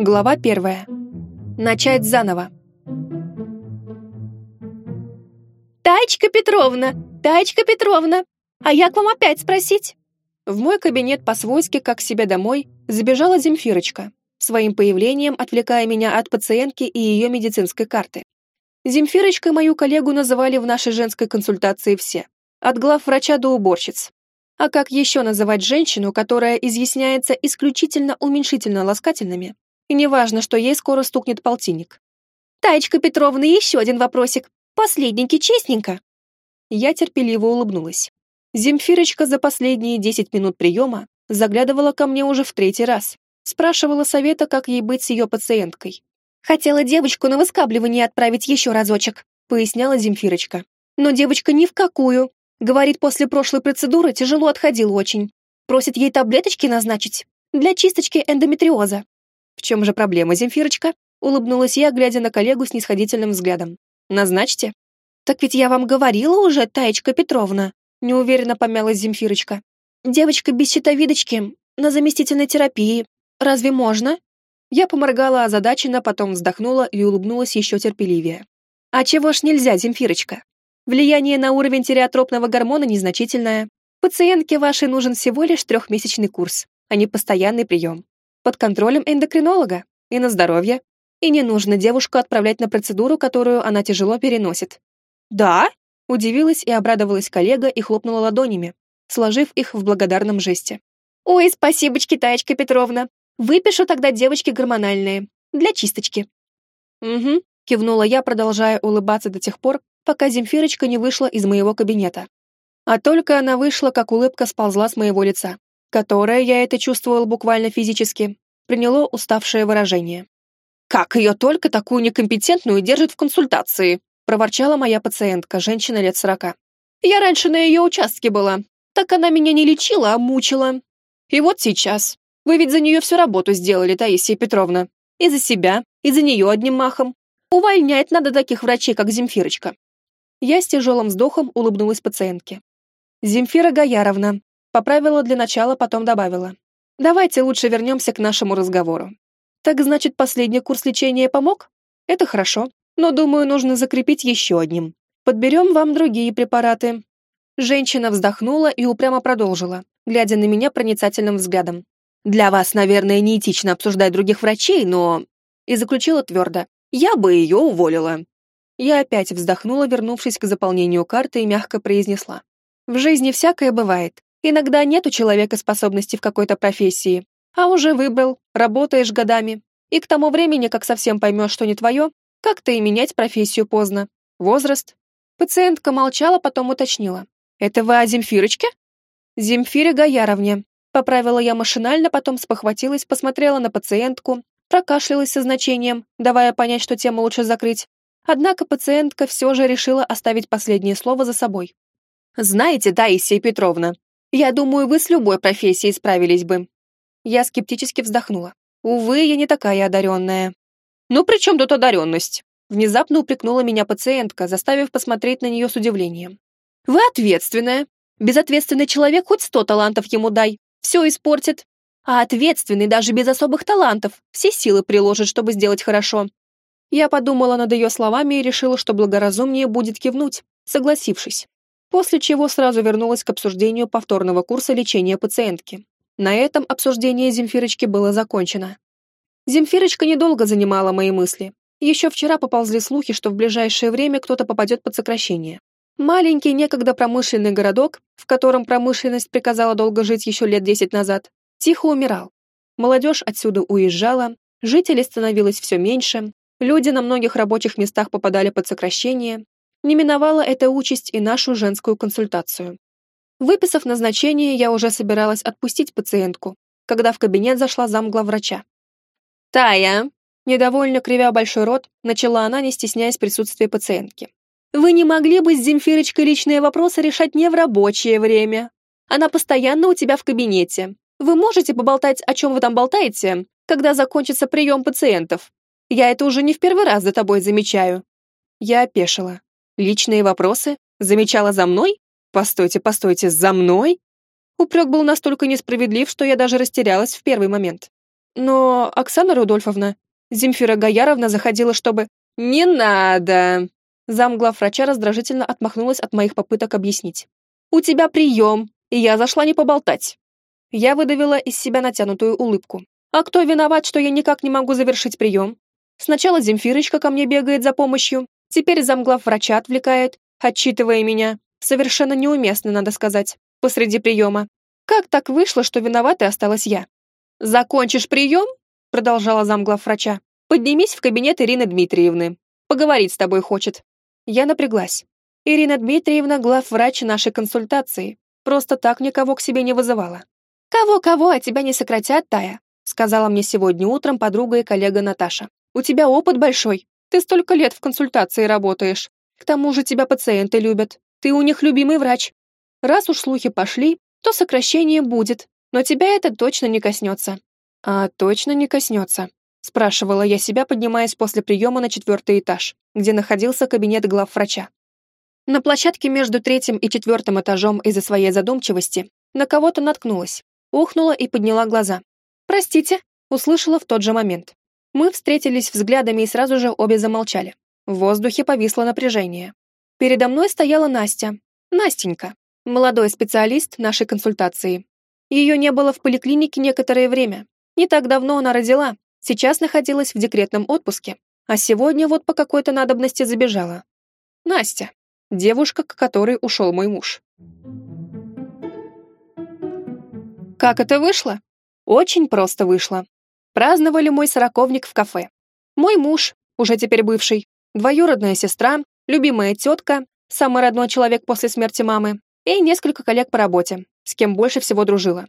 Глава первая. Начать заново. «Таечка Петровна! Таечка Петровна! А я к вам опять спросить?» В мой кабинет по-свойски, как к себе домой, забежала Земфирочка, своим появлением отвлекая меня от пациентки и ее медицинской карты. Земфирочкой мою коллегу называли в нашей женской консультации все, от главврача до уборщиц. А как еще называть женщину, которая изъясняется исключительно уменьшительно-ласкательными, и неважно, что ей скоро стукнет полтинник. «Таечка Петровна, еще один вопросик. Последненький, честненько». Я терпеливо улыбнулась. Земфирочка за последние десять минут приема заглядывала ко мне уже в третий раз. Спрашивала совета, как ей быть с ее пациенткой. «Хотела девочку на выскабливание отправить еще разочек», поясняла Земфирочка. «Но девочка ни в какую. Говорит, после прошлой процедуры тяжело отходила очень. Просит ей таблеточки назначить для чисточки эндометриоза. «В чем же проблема, Земфирочка?» Улыбнулась я, глядя на коллегу с нисходительным взглядом. «Назначьте». «Так ведь я вам говорила уже, Таечка Петровна», неуверенно помялась Земфирочка. «Девочка без щитовидочки, на заместительной терапии. Разве можно?» Я поморгала озадаченно, потом вздохнула и улыбнулась еще терпеливее. «А чего ж нельзя, Земфирочка? Влияние на уровень тиреотропного гормона незначительное. Пациентке вашей нужен всего лишь трехмесячный курс, а не постоянный прием под контролем эндокринолога и на здоровье. И не нужно девушку отправлять на процедуру, которую она тяжело переносит. «Да?» – удивилась и обрадовалась коллега и хлопнула ладонями, сложив их в благодарном жесте. «Ой, спасибочки, Таечка Петровна. Выпишу тогда девочки гормональные. Для чисточки». «Угу», – кивнула я, продолжая улыбаться до тех пор, пока Земфирочка не вышла из моего кабинета. А только она вышла, как улыбка сползла с моего лица которое, я это чувствовал буквально физически, приняло уставшее выражение. «Как ее только такую некомпетентную держит в консультации?» проворчала моя пациентка, женщина лет сорока. «Я раньше на ее участке была. Так она меня не лечила, а мучила. И вот сейчас. Вы ведь за нее всю работу сделали, Таисия Петровна. И за себя, и за нее одним махом. Увольнять надо таких врачей, как Земфирочка». Я с тяжелым вздохом улыбнулась пациентке. «Земфира Гаяровна, Поправила для начала, потом добавила. Давайте лучше вернемся к нашему разговору. Так значит, последний курс лечения помог? Это хорошо, но, думаю, нужно закрепить еще одним. Подберем вам другие препараты. Женщина вздохнула и упрямо продолжила, глядя на меня проницательным взглядом. Для вас, наверное, неэтично обсуждать других врачей, но... И заключила твердо. Я бы ее уволила. Я опять вздохнула, вернувшись к заполнению карты и мягко произнесла. В жизни всякое бывает. Иногда нет у человека способности в какой-то профессии, а уже выбрал, работаешь годами. И к тому времени, как совсем поймешь, что не твое, как-то и менять профессию поздно. Возраст. Пациентка молчала, потом уточнила. «Это вы о Земфирочке?» «Земфире Гаяровне», — поправила я машинально, потом спохватилась, посмотрела на пациентку, прокашлялась со значением, давая понять, что тему лучше закрыть. Однако пациентка все же решила оставить последнее слово за собой. «Знаете, Таисия Петровна, я думаю, вы с любой профессией справились бы». Я скептически вздохнула. «Увы, я не такая одаренная». «Ну при чем тут одаренность?» Внезапно упрекнула меня пациентка, заставив посмотреть на нее с удивлением. «Вы ответственная. Безответственный человек хоть сто талантов ему дай. Все испортит. А ответственный даже без особых талантов все силы приложит, чтобы сделать хорошо». Я подумала над ее словами и решила, что благоразумнее будет кивнуть, согласившись после чего сразу вернулась к обсуждению повторного курса лечения пациентки. На этом обсуждение Земфирочки было закончено. Земфирочка недолго занимала мои мысли. Еще вчера поползли слухи, что в ближайшее время кто-то попадет под сокращение. Маленький некогда промышленный городок, в котором промышленность приказала долго жить еще лет десять назад, тихо умирал. Молодежь отсюда уезжала, жителей становилось все меньше, люди на многих рабочих местах попадали под сокращение, не миновала эта участь и нашу женскую консультацию. Выписав назначение, я уже собиралась отпустить пациентку, когда в кабинет зашла замглавврача. «Тая!» Недовольно кривя большой рот, начала она, не стесняясь присутствия пациентки. «Вы не могли бы с Земфирочкой личные вопросы решать не в рабочее время? Она постоянно у тебя в кабинете. Вы можете поболтать, о чем вы там болтаете, когда закончится прием пациентов? Я это уже не в первый раз за тобой замечаю». Я опешила. Личные вопросы? Замечала за мной? Постойте, постойте, за мной? Упрек был настолько несправедлив, что я даже растерялась в первый момент. Но, Оксана Рудольфовна, Земфира Гаяровна заходила, чтобы... Не надо! Замглав врача раздражительно отмахнулась от моих попыток объяснить. «У тебя прием, и я зашла не поболтать». Я выдавила из себя натянутую улыбку. «А кто виноват, что я никак не могу завершить прием? Сначала Земфирочка ко мне бегает за помощью, теперь замглав врача отвлекает, отчитывая меня. Совершенно неуместно, надо сказать, посреди приема. Как так вышло, что виноватой осталась я? «Закончишь прием?» — продолжала замглав врача. «Поднимись в кабинет Ирины Дмитриевны. Поговорить с тобой хочет». Я напряглась. Ирина Дмитриевна — главврач нашей консультации. Просто так никого к себе не вызывала. «Кого-кого, а тебя не сократят, Тая», сказала мне сегодня утром подруга и коллега Наташа. «У тебя опыт большой. Ты столько лет в консультации работаешь. К тому же тебя пациенты любят. Ты у них любимый врач. Раз уж слухи пошли, то сокращение будет, но тебя это точно не коснется». «А точно не коснется?» спрашивала я себя, поднимаясь после приема на четвертый этаж, где находился кабинет главврача. На площадке между третьим и четвертым этажом из-за своей задумчивости на кого-то наткнулась, ухнула и подняла глаза. «Простите», — услышала в тот же момент. Мы встретились взглядами и сразу же обе замолчали. В воздухе повисло напряжение. Передо мной стояла Настя. Настенька, молодой специалист нашей консультации. Ее не было в поликлинике некоторое время. Не так давно она родила, Сейчас находилась в декретном отпуске, а сегодня вот по какой-то надобности забежала. Настя, девушка, к которой ушел мой муж. Как это вышло? Очень просто вышло. Праздновали мой сороковник в кафе. Мой муж, уже теперь бывший, двоюродная сестра, любимая тетка, самый родной человек после смерти мамы и несколько коллег по работе, с кем больше всего дружила.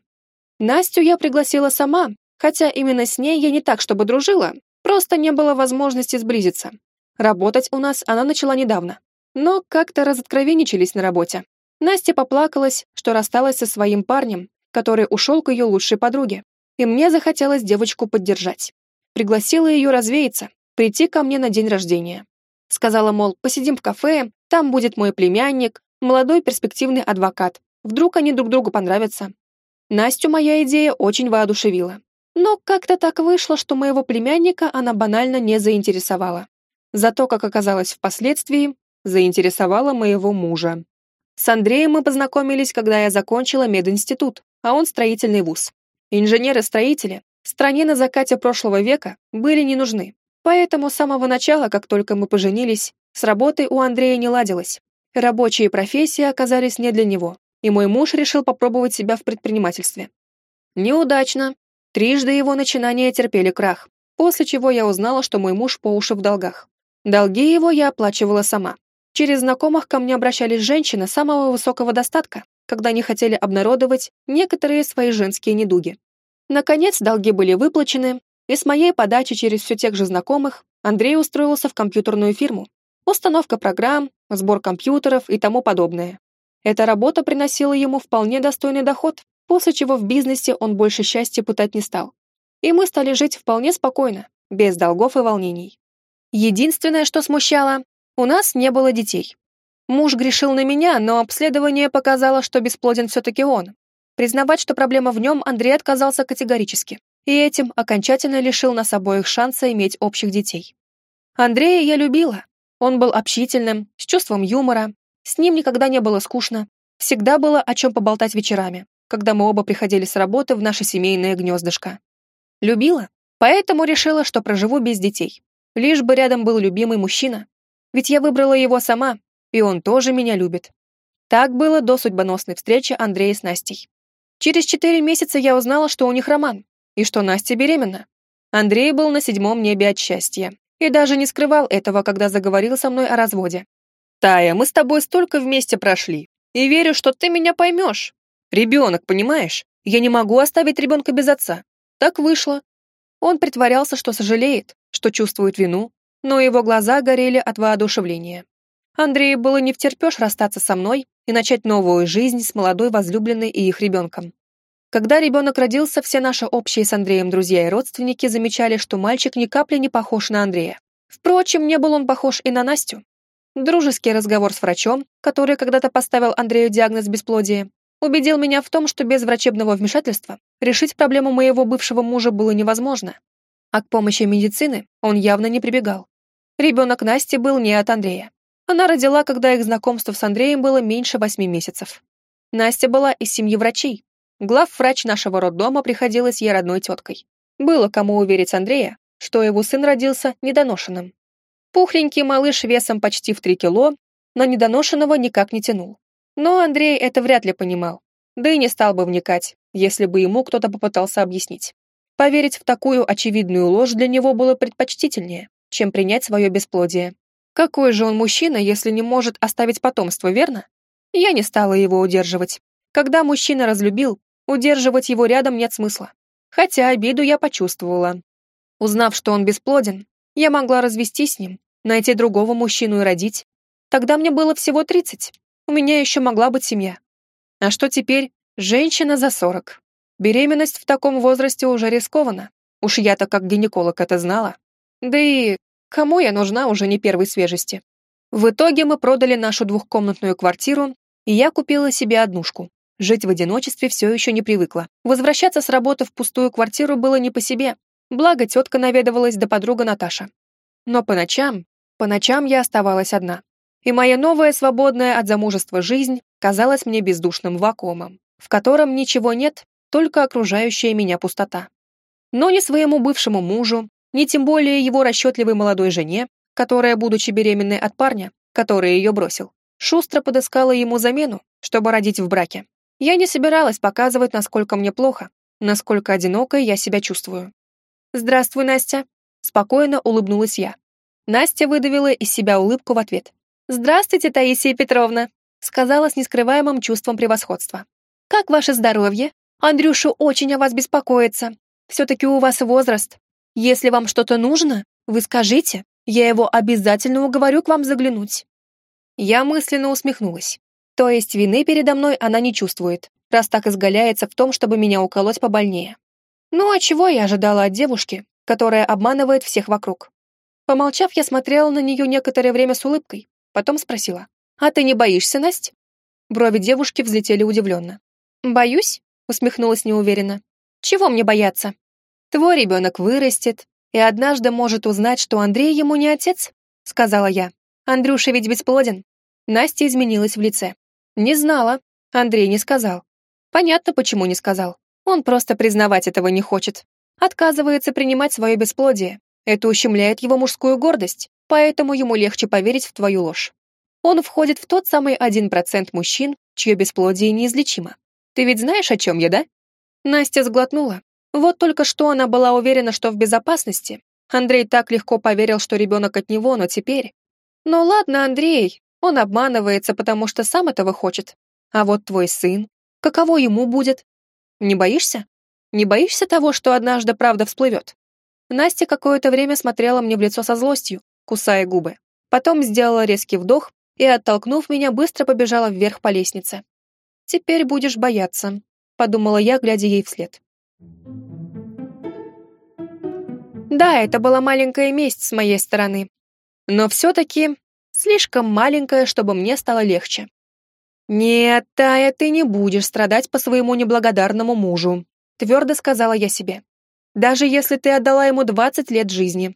Настю я пригласила сама, Хотя именно с ней я не так, чтобы дружила, просто не было возможности сблизиться. Работать у нас она начала недавно. Но как-то разоткровенничались на работе. Настя поплакалась, что рассталась со своим парнем, который ушел к ее лучшей подруге. И мне захотелось девочку поддержать. Пригласила ее развеяться, прийти ко мне на день рождения. Сказала, мол, посидим в кафе, там будет мой племянник, молодой перспективный адвокат. Вдруг они друг другу понравятся. Настю моя идея очень воодушевила. Но как-то так вышло, что моего племянника она банально не заинтересовала. Зато, как оказалось впоследствии, заинтересовала моего мужа. С Андреем мы познакомились, когда я закончила мединститут, а он строительный вуз. Инженеры-строители стране на закате прошлого века были не нужны. Поэтому с самого начала, как только мы поженились, с работой у Андрея не ладилось. Рабочие профессии оказались не для него, и мой муж решил попробовать себя в предпринимательстве. Неудачно, Трижды его начинания терпели крах, после чего я узнала, что мой муж по уши в долгах. Долги его я оплачивала сама. Через знакомых ко мне обращались женщины самого высокого достатка, когда не хотели обнародовать некоторые свои женские недуги. Наконец, долги были выплачены, и с моей подачи через все тех же знакомых Андрей устроился в компьютерную фирму. Установка программ, сбор компьютеров и тому подобное. Эта работа приносила ему вполне достойный доход, после чего в бизнесе он больше счастья пытать не стал. И мы стали жить вполне спокойно, без долгов и волнений. Единственное, что смущало, у нас не было детей. Муж грешил на меня, но обследование показало, что бесплоден все-таки он. Признавать, что проблема в нем, Андрей отказался категорически, и этим окончательно лишил нас обоих шанса иметь общих детей. Андрея я любила. Он был общительным, с чувством юмора, с ним никогда не было скучно, всегда было о чем поболтать вечерами, когда мы оба приходили с работы в наше семейное гнездышко. Любила, поэтому решила, что проживу без детей. Лишь бы рядом был любимый мужчина. Ведь я выбрала его сама, и он тоже меня любит. Так было до судьбоносной встречи Андрея с Настей. Через четыре месяца я узнала, что у них роман, и что Настя беременна. Андрей был на седьмом небе от счастья и даже не скрывал этого, когда заговорил со мной о разводе. «Тая, мы с тобой столько вместе прошли, и верю, что ты меня поймешь. Ребенок, понимаешь? Я не могу оставить ребенка без отца. Так вышло. Он притворялся, что сожалеет, что чувствует вину, но его глаза горели от воодушевления. Андрею было не втерпешь расстаться со мной и начать новую жизнь с молодой возлюбленной и их ребенком. Когда ребенок родился, все наши общие с Андреем друзья и родственники замечали, что мальчик ни капли не похож на Андрея. Впрочем, не был он похож и на Настю. Дружеский разговор с врачом, который когда-то поставил Андрею диагноз бесплодия, убедил меня в том, что без врачебного вмешательства Решить проблему моего бывшего мужа было невозможно. А к помощи медицины он явно не прибегал. Ребенок Насти был не от Андрея. Она родила, когда их знакомство с Андреем было меньше восьми месяцев. Настя была из семьи врачей. Главврач нашего роддома приходилась ей родной теткой. Было кому уверить Андрея, что его сын родился недоношенным. Пухленький малыш весом почти в три кило, на недоношенного никак не тянул. Но Андрей это вряд ли понимал, да и не стал бы вникать, если бы ему кто-то попытался объяснить. Поверить в такую очевидную ложь для него было предпочтительнее, чем принять свое бесплодие. Какой же он мужчина, если не может оставить потомство, верно? Я не стала его удерживать. Когда мужчина разлюбил, удерживать его рядом нет смысла. Хотя обиду я почувствовала. Узнав, что он бесплоден, я могла развестись с ним, найти другого мужчину и родить. Тогда мне было всего 30. У меня еще могла быть семья. А что теперь? Женщина за 40. Беременность в таком возрасте уже рискована. Уж я-то как гинеколог это знала. Да и кому я нужна уже не первой свежести? В итоге мы продали нашу двухкомнатную квартиру, и я купила себе однушку. Жить в одиночестве все еще не привыкла. Возвращаться с работы в пустую квартиру было не по себе. Благо, тетка наведывалась до подруга Наташа. Но по ночам, по ночам я оставалась одна. И моя новая, свободная от замужества жизнь казалась мне бездушным вакуумом, в котором ничего нет, только окружающая меня пустота. Но ни своему бывшему мужу, ни тем более его расчетливой молодой жене, которая, будучи беременной от парня, который ее бросил, шустро подыскала ему замену, чтобы родить в браке. Я не собиралась показывать, насколько мне плохо, насколько одинокой я себя чувствую. «Здравствуй, Настя», — спокойно улыбнулась я. Настя выдавила из себя улыбку в ответ. «Здравствуйте, Таисия Петровна», — сказала с нескрываемым чувством превосходства. «Как ваше здоровье? Андрюша очень о вас беспокоится. Все-таки у вас возраст. Если вам что-то нужно, вы скажите, я его обязательно уговорю к вам заглянуть». Я мысленно усмехнулась. То есть вины передо мной она не чувствует, раз так изгаляется в том, чтобы меня уколоть побольнее. Ну а чего я ожидала от девушки, которая обманывает всех вокруг? Помолчав, я смотрела на нее некоторое время с улыбкой, потом спросила, «А ты не боишься, Настя?» Брови девушки взлетели удивленно. «Боюсь?» — усмехнулась неуверенно. «Чего мне бояться? Твой ребенок вырастет, и однажды может узнать, что Андрей ему не отец», — сказала я. «Андрюша ведь бесплоден». Настя изменилась в лице. Не знала. Андрей не сказал. Понятно, почему не сказал. Он просто признавать этого не хочет. Отказывается принимать свое бесплодие. Это ущемляет его мужскую гордость, поэтому ему легче поверить в твою ложь. Он входит в тот самый один процент мужчин, чье бесплодие неизлечимо. Ты ведь знаешь, о чем я, да? Настя сглотнула. Вот только что она была уверена, что в безопасности. Андрей так легко поверил, что ребенок от него, но теперь... Ну ладно, Андрей, он обманывается, потому что сам этого хочет. А вот твой сын, каково ему будет? Не боишься? Не боишься того, что однажды правда всплывет? Настя какое-то время смотрела мне в лицо со злостью, кусая губы. Потом сделала резкий вдох и, оттолкнув меня, быстро побежала вверх по лестнице. «Теперь будешь бояться», — подумала я, глядя ей вслед. Да, это была маленькая месть с моей стороны. Но все-таки слишком маленькая, чтобы мне стало легче. «Нет, Тая, ты не будешь страдать по своему неблагодарному мужу», твердо сказала я себе. «Даже если ты отдала ему 20 лет жизни.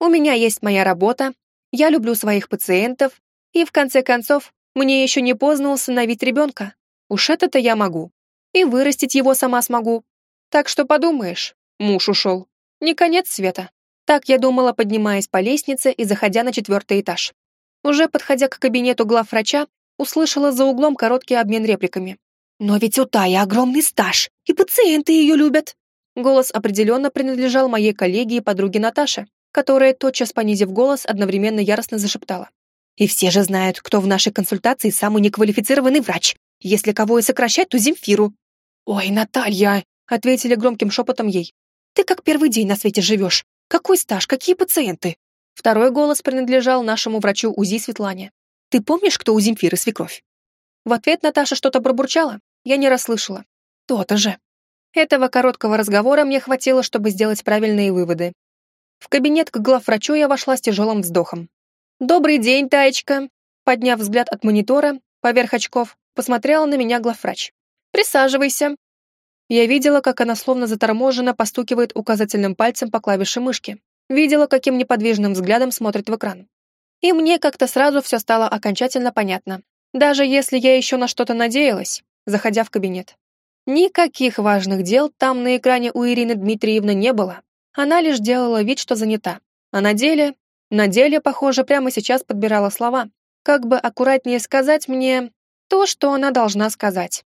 У меня есть моя работа, я люблю своих пациентов, и в конце концов, мне еще не поздно усыновить ребенка. Уж это-то я могу. И вырастить его сама смогу. Так что подумаешь, муж ушел. Не конец света. Так я думала, поднимаясь по лестнице и заходя на четвертый этаж. Уже подходя к кабинету главврача, услышала за углом короткий обмен репликами. «Но ведь у Таи огромный стаж, и пациенты ее любят!» Голос определенно принадлежал моей коллеге и подруге Наташе, которая, тотчас понизив голос, одновременно яростно зашептала. «И все же знают, кто в нашей консультации самый неквалифицированный врач. Если кого и сокращать, то Земфиру». «Ой, Наталья!» — ответили громким шепотом ей. «Ты как первый день на свете живешь. Какой стаж, какие пациенты? Второй голос принадлежал нашему врачу УЗИ Светлане. «Ты помнишь, кто у Земфиры свекровь?» В ответ Наташа что-то пробурчала. Я не расслышала. То-то же. Этого короткого разговора мне хватило, чтобы сделать правильные выводы. В кабинет к главврачу я вошла с тяжелым вздохом. «Добрый день, Таечка!» Подняв взгляд от монитора, поверх очков, посмотрела на меня главврач. «Присаживайся!» Я видела, как она словно заторможенно постукивает указательным пальцем по клавише мышки. Видела, каким неподвижным взглядом смотрит в экран. И мне как-то сразу все стало окончательно понятно. Даже если я еще на что-то надеялась, заходя в кабинет. Никаких важных дел там на экране у Ирины Дмитриевны не было. Она лишь делала вид, что занята. А на деле... На деле, похоже, прямо сейчас подбирала слова. Как бы аккуратнее сказать мне то, что она должна сказать.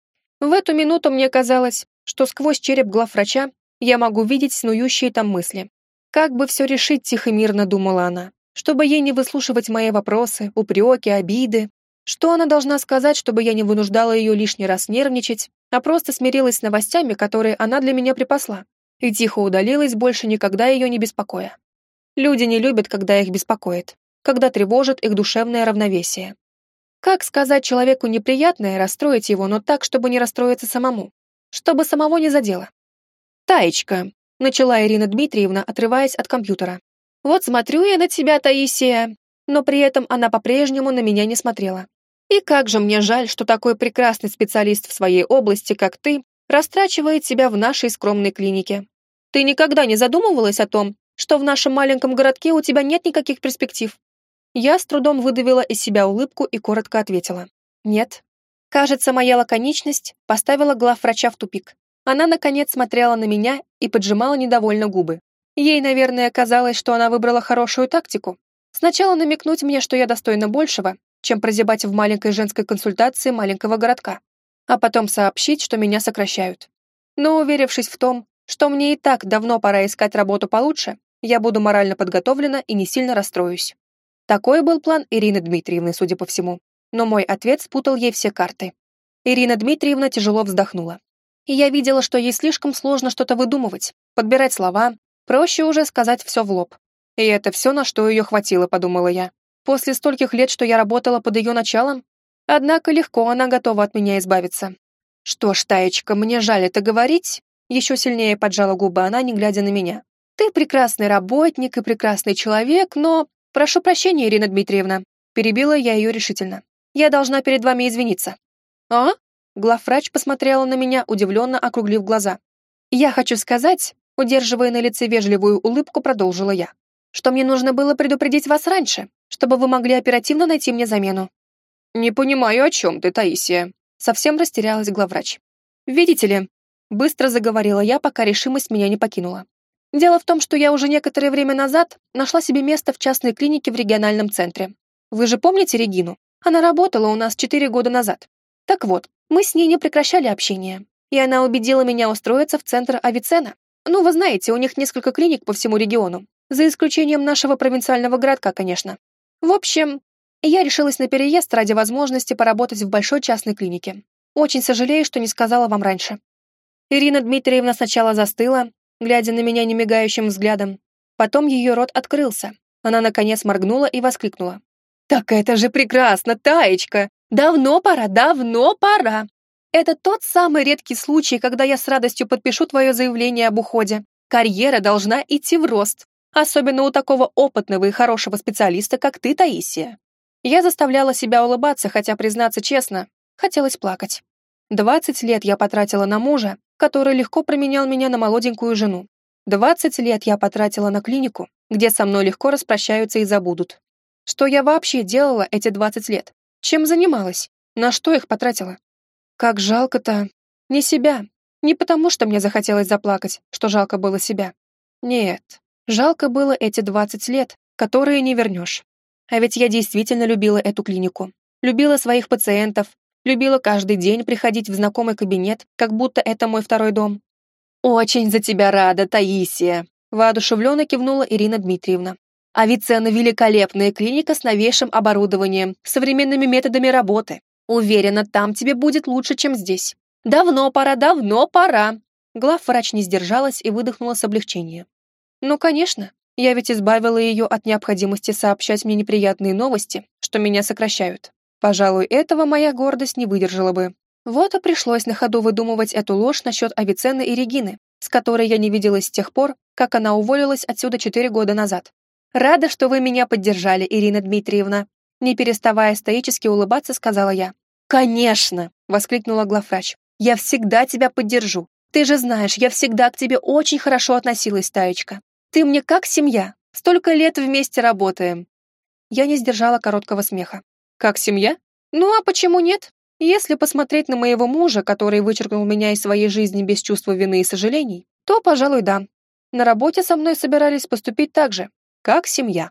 В эту минуту мне казалось, что сквозь череп главврача я могу видеть снующие там мысли. Как бы все решить тихо-мирно, думала она, чтобы ей не выслушивать мои вопросы, упреки, обиды. Что она должна сказать, чтобы я не вынуждала ее лишний раз нервничать, а просто смирилась с новостями, которые она для меня припасла, и тихо удалилась, больше никогда ее не беспокоя. Люди не любят, когда их беспокоит, когда тревожит их душевное равновесие. Как сказать человеку неприятное, расстроить его, но так, чтобы не расстроиться самому? Чтобы самого не задело. «Таечка», — начала Ирина Дмитриевна, отрываясь от компьютера. «Вот смотрю я на тебя, Таисия», но при этом она по-прежнему на меня не смотрела. И как же мне жаль, что такой прекрасный специалист в своей области, как ты, растрачивает себя в нашей скромной клинике. Ты никогда не задумывалась о том, что в нашем маленьком городке у тебя нет никаких перспектив?» Я с трудом выдавила из себя улыбку и коротко ответила. «Нет, Кажется, моя лаконичность поставила главврача в тупик. Она, наконец, смотрела на меня и поджимала недовольно губы. Ей, наверное, казалось, что она выбрала хорошую тактику. Сначала намекнуть мне, что я достойна большего, чем прозябать в маленькой женской консультации маленького городка, а потом сообщить, что меня сокращают. Но, уверившись в том, что мне и так давно пора искать работу получше, я буду морально подготовлена и не сильно расстроюсь. Такой был план Ирины Дмитриевны, судя по всему но мой ответ спутал ей все карты. Ирина Дмитриевна тяжело вздохнула. И я видела, что ей слишком сложно что-то выдумывать, подбирать слова, проще уже сказать все в лоб. И это все, на что ее хватило, подумала я. После стольких лет, что я работала под ее началом, однако легко она готова от меня избавиться. Что ж, Таечка, мне жаль это говорить, еще сильнее поджала губы она, не глядя на меня. Ты прекрасный работник и прекрасный человек, но... Прошу прощения, Ирина Дмитриевна. Перебила я ее решительно. Я должна перед вами извиниться». «А?» Главврач посмотрела на меня, удивленно округлив глаза. «Я хочу сказать», удерживая на лице вежливую улыбку, продолжила я, «что мне нужно было предупредить вас раньше, чтобы вы могли оперативно найти мне замену». «Не понимаю, о чем ты, Таисия», совсем растерялась главврач. «Видите ли», быстро заговорила я, пока решимость меня не покинула. Дело в том, что я уже некоторое время назад нашла себе место в частной клинике в региональном центре. Вы же помните Регину? Она работала у нас четыре года назад. Так вот, мы с ней не прекращали общение, и она убедила меня устроиться в центр Авицена. Ну, вы знаете, у них несколько клиник по всему региону, за исключением нашего провинциального городка, конечно. В общем, я решилась на переезд ради возможности поработать в большой частной клинике. Очень сожалею, что не сказала вам раньше. Ирина Дмитриевна сначала застыла, глядя на меня немигающим взглядом. Потом ее рот открылся. Она, наконец, моргнула и воскликнула. «Так это же прекрасно, Таечка! Давно пора, давно пора! Это тот самый редкий случай, когда я с радостью подпишу твое заявление об уходе. Карьера должна идти в рост, особенно у такого опытного и хорошего специалиста, как ты, Таисия». Я заставляла себя улыбаться, хотя, признаться честно, хотелось плакать. Двадцать лет я потратила на мужа, который легко променял меня на молоденькую жену. Двадцать лет я потратила на клинику, где со мной легко распрощаются и забудут. Что я вообще делала эти 20 лет? Чем занималась? На что их потратила? Как жалко-то. Не себя. Не потому, что мне захотелось заплакать, что жалко было себя. Нет, жалко было эти 20 лет, которые не вернешь. А ведь я действительно любила эту клинику. Любила своих пациентов, любила каждый день приходить в знакомый кабинет, как будто это мой второй дом. «Очень за тебя рада, Таисия!» воодушевленно кивнула Ирина Дмитриевна. Авиценна – великолепная клиника с новейшим оборудованием, современными методами работы. Уверена, там тебе будет лучше, чем здесь. Давно пора, давно пора. Главврач не сдержалась и выдохнула с облегчением. Ну, конечно, я ведь избавила ее от необходимости сообщать мне неприятные новости, что меня сокращают. Пожалуй, этого моя гордость не выдержала бы. Вот и пришлось на ходу выдумывать эту ложь насчет Авиценны и Регины, с которой я не виделась с тех пор, как она уволилась отсюда четыре года назад. «Рада, что вы меня поддержали, Ирина Дмитриевна», не переставая стоически улыбаться, сказала я. «Конечно!» — воскликнула главврач. «Я всегда тебя поддержу. Ты же знаешь, я всегда к тебе очень хорошо относилась, Таечка. Ты мне как семья. Столько лет вместе работаем». Я не сдержала короткого смеха. «Как семья? Ну а почему нет? Если посмотреть на моего мужа, который вычеркнул меня из своей жизни без чувства вины и сожалений, то, пожалуй, да. На работе со мной собирались поступить так же, как семья.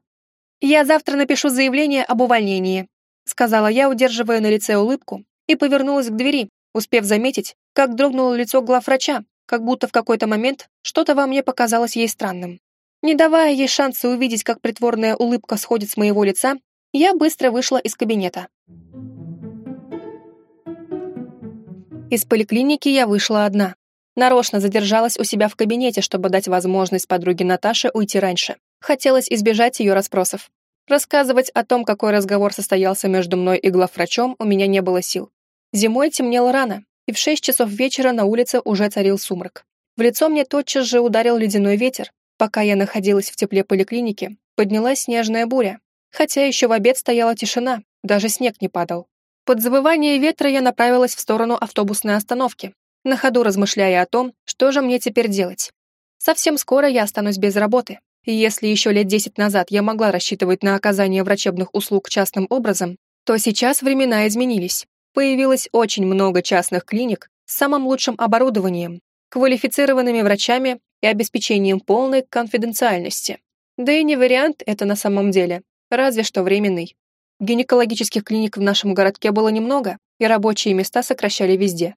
«Я завтра напишу заявление об увольнении», сказала я, удерживая на лице улыбку, и повернулась к двери, успев заметить, как дрогнуло лицо главврача, как будто в какой-то момент что-то во мне показалось ей странным. Не давая ей шанса увидеть, как притворная улыбка сходит с моего лица, я быстро вышла из кабинета. Из поликлиники я вышла одна. Нарочно задержалась у себя в кабинете, чтобы дать возможность подруге Наташе уйти раньше. Хотелось избежать ее расспросов. Рассказывать о том, какой разговор состоялся между мной и главврачом, у меня не было сил. Зимой темнело рано, и в шесть часов вечера на улице уже царил сумрак. В лицо мне тотчас же ударил ледяной ветер. Пока я находилась в тепле поликлиники, поднялась снежная буря. Хотя еще в обед стояла тишина, даже снег не падал. Под завывание ветра я направилась в сторону автобусной остановки, на ходу размышляя о том, что же мне теперь делать. Совсем скоро я останусь без работы, если еще лет десять назад я могла рассчитывать на оказание врачебных услуг частным образом, то сейчас времена изменились. Появилось очень много частных клиник с самым лучшим оборудованием, квалифицированными врачами и обеспечением полной конфиденциальности. Да и не вариант это на самом деле, разве что временный. Гинекологических клиник в нашем городке было немного, и рабочие места сокращали везде.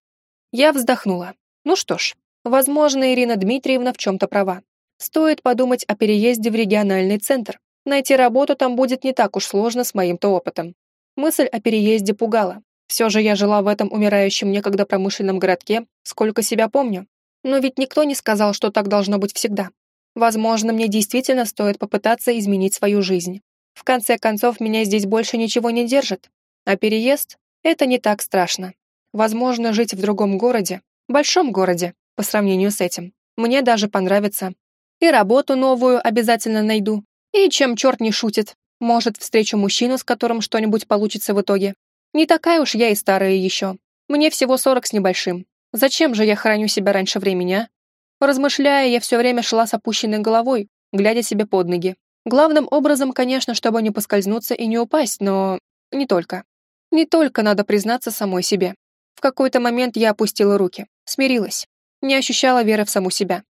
Я вздохнула. Ну что ж, возможно, Ирина Дмитриевна в чем-то права. Стоит подумать о переезде в региональный центр. Найти работу там будет не так уж сложно с моим-то опытом. Мысль о переезде пугала. Все же я жила в этом умирающем некогда промышленном городке, сколько себя помню. Но ведь никто не сказал, что так должно быть всегда. Возможно, мне действительно стоит попытаться изменить свою жизнь. В конце концов, меня здесь больше ничего не держит. А переезд — это не так страшно. Возможно, жить в другом городе, большом городе, по сравнению с этим. Мне даже понравится. И работу новую обязательно найду. И чем черт не шутит, может, встречу мужчину, с которым что-нибудь получится в итоге. Не такая уж я и старая еще. Мне всего сорок с небольшим. Зачем же я храню себя раньше времени, а? Размышляя, я все время шла с опущенной головой, глядя себе под ноги. Главным образом, конечно, чтобы не поскользнуться и не упасть, но не только. Не только надо признаться самой себе. В какой-то момент я опустила руки, смирилась, не ощущала веры в саму себя.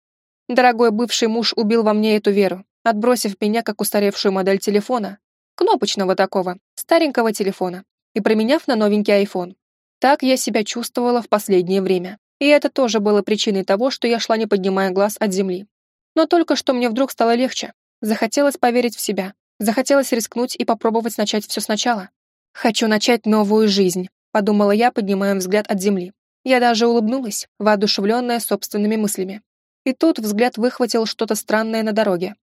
Дорогой бывший муж убил во мне эту веру, отбросив меня как устаревшую модель телефона, кнопочного такого, старенького телефона, и променяв на новенький iPhone. Так я себя чувствовала в последнее время. И это тоже было причиной того, что я шла не поднимая глаз от земли. Но только что мне вдруг стало легче. Захотелось поверить в себя. Захотелось рискнуть и попробовать начать все сначала. Хочу начать новую жизнь подумала я, поднимая взгляд от земли. Я даже улыбнулась, воодушевленная собственными мыслями. И тут взгляд выхватил что-то странное на дороге.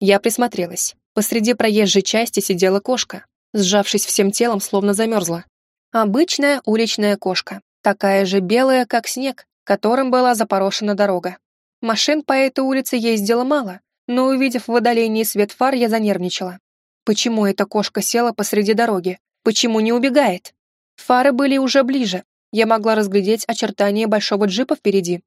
Я присмотрелась. Посреди проезжей части сидела кошка, сжавшись всем телом, словно замерзла. Обычная уличная кошка, такая же белая, как снег, которым была запорошена дорога. Машин по этой улице ездило мало, но, увидев в отдалении свет фар, я занервничала. Почему эта кошка села посреди дороги? Почему не убегает? Фары были уже ближе. Я могла разглядеть очертания большого джипа впереди.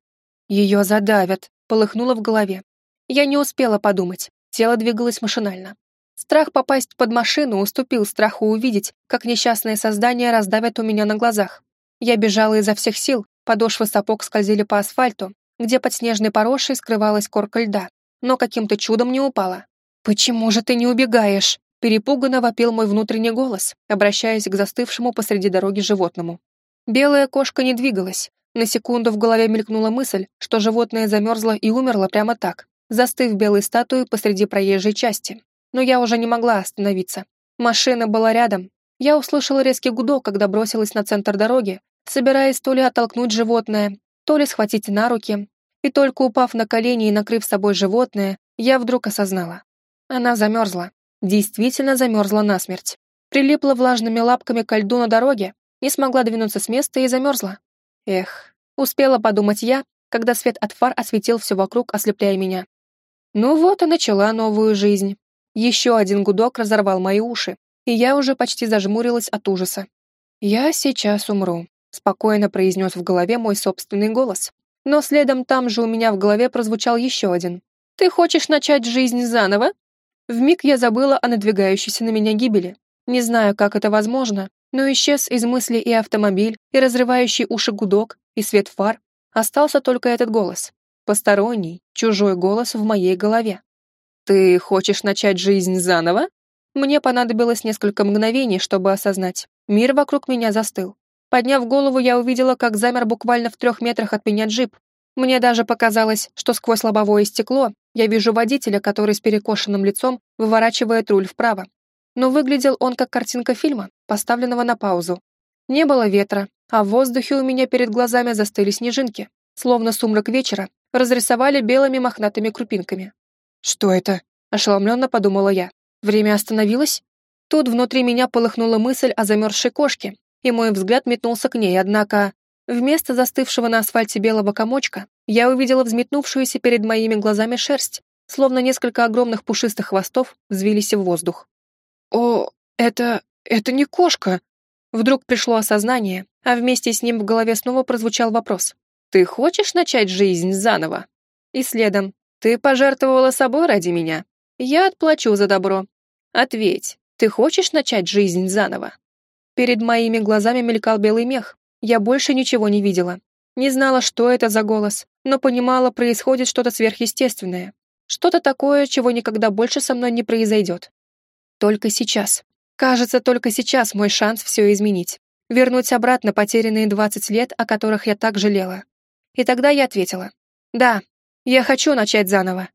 Ее задавят, полыхнуло в голове. Я не успела подумать, тело двигалось машинально. Страх попасть под машину уступил страху увидеть, как несчастное создание раздавят у меня на глазах. Я бежала изо всех сил, подошвы сапог скользили по асфальту, где под снежной порошей скрывалась корка льда, но каким-то чудом не упала. «Почему же ты не убегаешь?» Перепуганно вопил мой внутренний голос, обращаясь к застывшему посреди дороги животному. Белая кошка не двигалась. На секунду в голове мелькнула мысль, что животное замерзло и умерло прямо так, застыв белой статуей посреди проезжей части. Но я уже не могла остановиться. Машина была рядом. Я услышала резкий гудок, когда бросилась на центр дороги, собираясь то ли оттолкнуть животное, то ли схватить на руки. И только упав на колени и накрыв собой животное, я вдруг осознала. Она замерзла действительно замерзла насмерть. Прилипла влажными лапками ко льду на дороге, не смогла двинуться с места и замерзла. Эх, успела подумать я, когда свет от фар осветил все вокруг, ослепляя меня. Ну вот и начала новую жизнь. Еще один гудок разорвал мои уши, и я уже почти зажмурилась от ужаса. «Я сейчас умру», — спокойно произнес в голове мой собственный голос. Но следом там же у меня в голове прозвучал еще один. «Ты хочешь начать жизнь заново?» Вмиг я забыла о надвигающейся на меня гибели. Не знаю, как это возможно, но исчез из мысли и автомобиль, и разрывающий уши гудок, и свет фар. Остался только этот голос. Посторонний, чужой голос в моей голове. «Ты хочешь начать жизнь заново?» Мне понадобилось несколько мгновений, чтобы осознать. Мир вокруг меня застыл. Подняв голову, я увидела, как замер буквально в трех метрах от меня джип. Мне даже показалось, что сквозь лобовое стекло я вижу водителя, который с перекошенным лицом выворачивает руль вправо. Но выглядел он как картинка фильма, поставленного на паузу. Не было ветра, а в воздухе у меня перед глазами застыли снежинки, словно сумрак вечера, разрисовали белыми мохнатыми крупинками. «Что это?» — ошеломленно подумала я. «Время остановилось?» Тут внутри меня полыхнула мысль о замерзшей кошке, и мой взгляд метнулся к ней, однако вместо застывшего на асфальте белого комочка я увидела взметнувшуюся перед моими глазами шерсть, словно несколько огромных пушистых хвостов взвились в воздух. «О, это... это не кошка!» Вдруг пришло осознание, а вместе с ним в голове снова прозвучал вопрос. «Ты хочешь начать жизнь заново?» И следом. Ты пожертвовала собой ради меня. Я отплачу за добро. Ответь, ты хочешь начать жизнь заново? Перед моими глазами мелькал белый мех. Я больше ничего не видела. Не знала, что это за голос, но понимала, происходит что-то сверхъестественное. Что-то такое, чего никогда больше со мной не произойдет. Только сейчас. Кажется, только сейчас мой шанс все изменить. Вернуть обратно потерянные 20 лет, о которых я так жалела. И тогда я ответила. Да, я хочу начать заново.